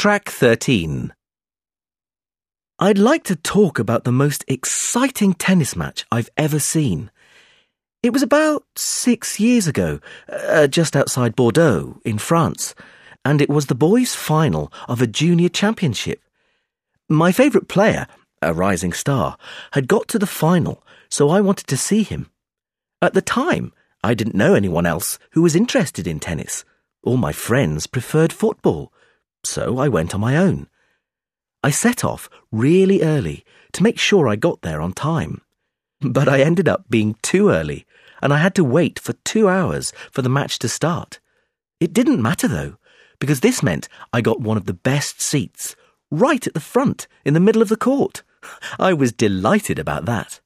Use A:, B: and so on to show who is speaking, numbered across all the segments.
A: Track 13. I'd like to talk about the most exciting tennis match I've ever seen. It was about six years ago, uh, just outside Bordeaux, in France, and it was the boys' final of a junior championship. My favourite player, a rising star, had got to the final, so I wanted to see him. At the time, I didn't know anyone else who was interested in tennis. All my friends preferred football, so I went on my own. I set off really early to make sure I got there on time. But I ended up being too early, and I had to wait for two hours for the match to start. It didn't matter though, because this meant I got one of the best seats, right at the front, in the middle of the court. I was delighted about that.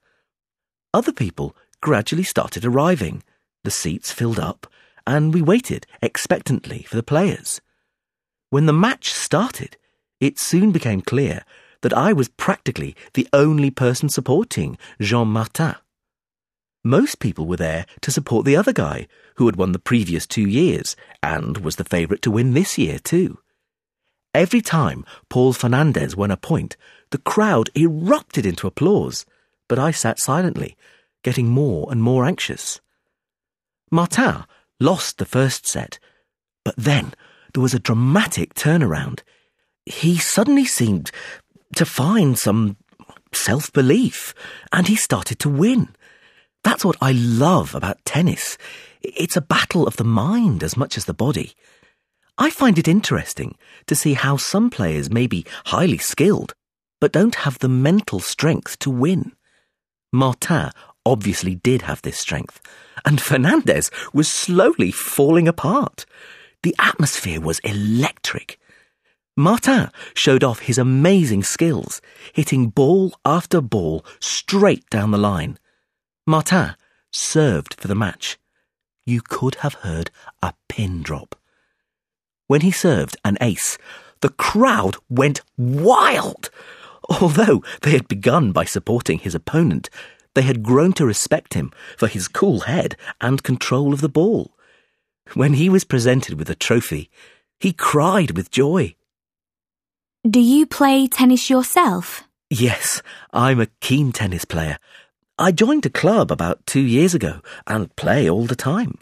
A: Other people gradually started arriving. The seats filled up, and we waited expectantly for the players. When the match started, it soon became clear that I was practically the only person supporting Jean Martin. Most people were there to support the other guy, who had won the previous two years and was the favourite to win this year too. Every time Paul Fernandez won a point, the crowd erupted into applause, but I sat silently, getting more and more anxious. Martin lost the first set, but then there was a dramatic turnaround he suddenly seemed to find some self belief and he started to win. That's what I love about tennis. It's a battle of the mind as much as the body. I find it interesting to see how some players may be highly skilled, but don't have the mental strength to win. Martin obviously did have this strength, and Fernandez was slowly falling apart. The atmosphere was electric. Martin showed off his amazing skills, hitting ball after ball straight down the line. Martin served for the match. You could have heard a pin drop. When he served an ace, the crowd went wild. Although they had begun by supporting his opponent, they had grown to respect him for his cool head and control of the ball. When he was presented with a trophy, he cried with joy.
B: Do you play tennis yourself?
A: Yes, I'm a keen tennis player. I joined a club about two years ago and play all the time.